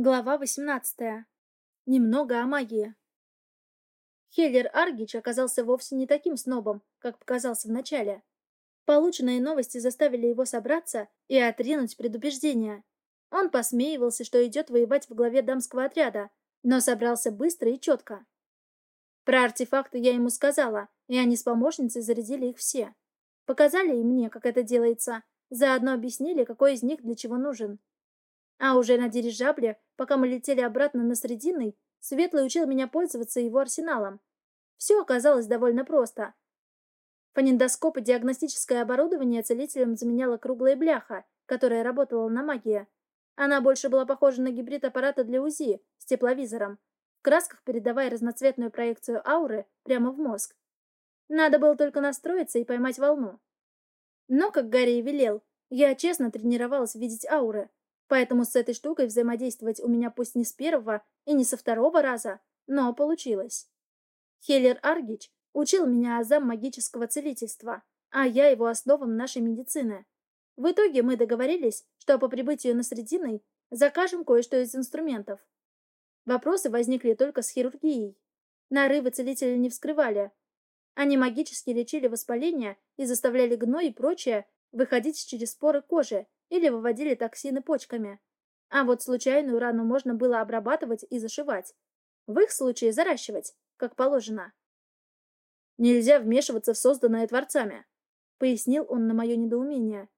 Глава 18. Немного о магии. Хеллер Аргич оказался вовсе не таким снобом, как показался вначале. Полученные новости заставили его собраться и отринуть предубеждения. Он посмеивался, что идет воевать в главе дамского отряда, но собрался быстро и четко. Про артефакты я ему сказала, и они с помощницей зарядили их все. Показали и мне, как это делается, заодно объяснили, какой из них для чего нужен. А уже на дирижабле, пока мы летели обратно на Срединный, Светлый учил меня пользоваться его арсеналом. Все оказалось довольно просто. Фонендоскоп и диагностическое оборудование целителем заменяла круглая бляха, которая работала на магии. Она больше была похожа на гибрид аппарата для УЗИ с тепловизором, в красках передавая разноцветную проекцию ауры прямо в мозг. Надо было только настроиться и поймать волну. Но, как Гарри и велел, я честно тренировалась видеть ауры, Поэтому с этой штукой взаимодействовать у меня пусть не с первого и не со второго раза, но получилось. Хеллер Аргич учил меня азам магического целительства, а я его основам нашей медицины. В итоге мы договорились, что по прибытию на Срединой закажем кое-что из инструментов. Вопросы возникли только с хирургией. Нарывы целители не вскрывали. Они магически лечили воспаление и заставляли гной и прочее выходить через поры кожи или выводили токсины почками. А вот случайную рану можно было обрабатывать и зашивать. В их случае заращивать, как положено. «Нельзя вмешиваться в созданное творцами», — пояснил он на мое недоумение.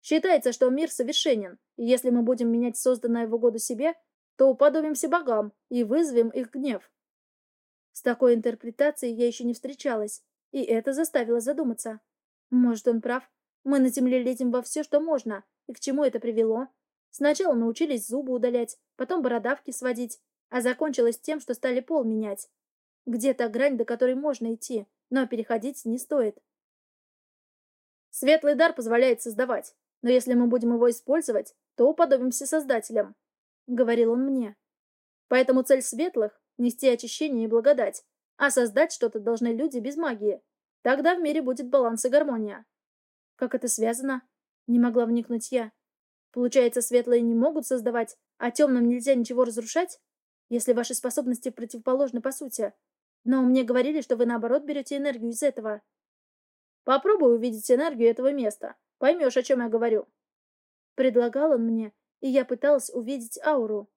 «Считается, что мир совершенен, и если мы будем менять созданное в угоду себе, то уподобимся богам и вызовем их гнев». С такой интерпретацией я еще не встречалась, и это заставило задуматься. Может, он прав. Мы на земле лезем во все, что можно. И к чему это привело? Сначала научились зубы удалять, потом бородавки сводить, а закончилось тем, что стали пол менять. Где-то грань, до которой можно идти, но переходить не стоит. Светлый дар позволяет создавать, но если мы будем его использовать, то уподобимся создателям, — говорил он мне. Поэтому цель светлых — нести очищение и благодать, а создать что-то должны люди без магии. Тогда в мире будет баланс и гармония. Как это связано? Не могла вникнуть я. Получается, светлые не могут создавать, а темным нельзя ничего разрушать? Если ваши способности противоположны по сути. Но мне говорили, что вы наоборот берете энергию из этого. Попробуй увидеть энергию этого места. Поймешь, о чем я говорю. Предлагал он мне, и я пыталась увидеть ауру.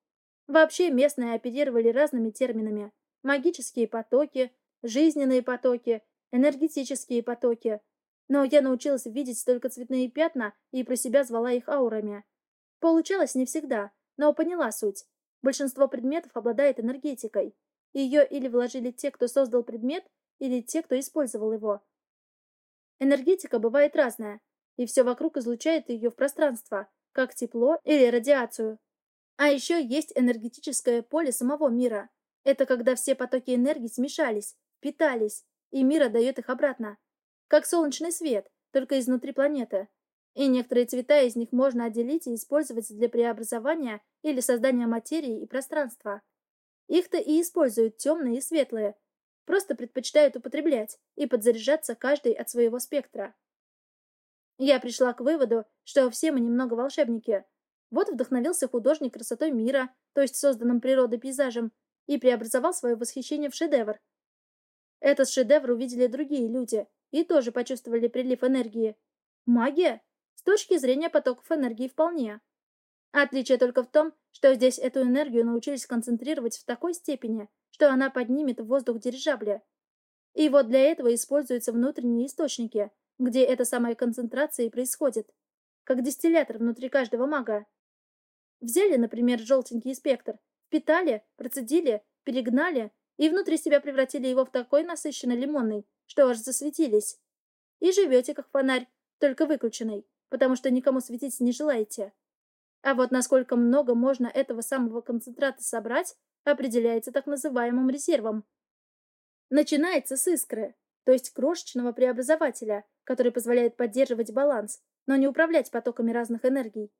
Вообще местные оперировали разными терминами. Магические потоки, жизненные потоки, энергетические потоки. Но я научилась видеть только цветные пятна и про себя звала их аурами. Получалось не всегда, но поняла суть. Большинство предметов обладает энергетикой. Ее или вложили те, кто создал предмет, или те, кто использовал его. Энергетика бывает разная, и все вокруг излучает ее в пространство, как тепло или радиацию. А еще есть энергетическое поле самого мира. Это когда все потоки энергии смешались, впитались, и мир отдает их обратно как солнечный свет, только изнутри планеты. И некоторые цвета из них можно отделить и использовать для преобразования или создания материи и пространства. Их-то и используют темные и светлые. Просто предпочитают употреблять и подзаряжаться каждый от своего спектра. Я пришла к выводу, что все мы немного волшебники. Вот вдохновился художник красотой мира, то есть созданным природой пейзажем, и преобразовал свое восхищение в шедевр. Этот шедевр увидели другие люди – и тоже почувствовали прилив энергии. Магия? С точки зрения потоков энергии вполне. Отличие только в том, что здесь эту энергию научились концентрировать в такой степени, что она поднимет в воздух дирижабля. И вот для этого используются внутренние источники, где эта самая концентрация и происходит, как дистиллятор внутри каждого мага. Взяли, например, желтенький спектр, впитали, процедили, перегнали и внутри себя превратили его в такой насыщенно лимонный, что аж засветились. И живете, как фонарь, только выключенный, потому что никому светить не желаете. А вот насколько много можно этого самого концентрата собрать, определяется так называемым резервом. Начинается с искры, то есть крошечного преобразователя, который позволяет поддерживать баланс, но не управлять потоками разных энергий.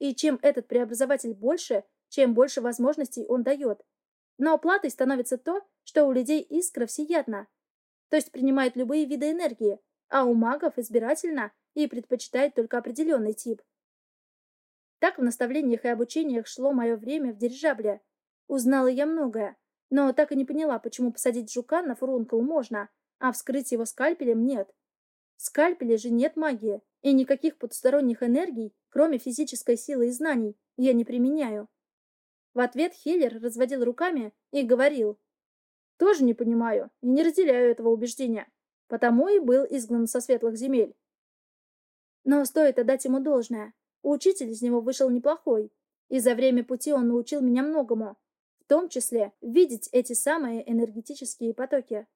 И чем этот преобразователь больше, чем больше возможностей он дает. Но оплатой становится то, что у людей искра всеядна, то есть принимает любые виды энергии, а у магов избирательно и предпочитает только определенный тип. Так в наставлениях и обучениях шло мое время в дирижабле. Узнала я многое, но так и не поняла, почему посадить жука на фурункул можно, а вскрыть его скальпелем нет. В скальпеле же нет магии, и никаких потусторонних энергий, кроме физической силы и знаний, я не применяю. В ответ Хиллер разводил руками и говорил. «Тоже не понимаю и не разделяю этого убеждения. Потому и был изгнан со светлых земель». Но стоит отдать ему должное. Учитель из него вышел неплохой, и за время пути он научил меня многому, в том числе видеть эти самые энергетические потоки.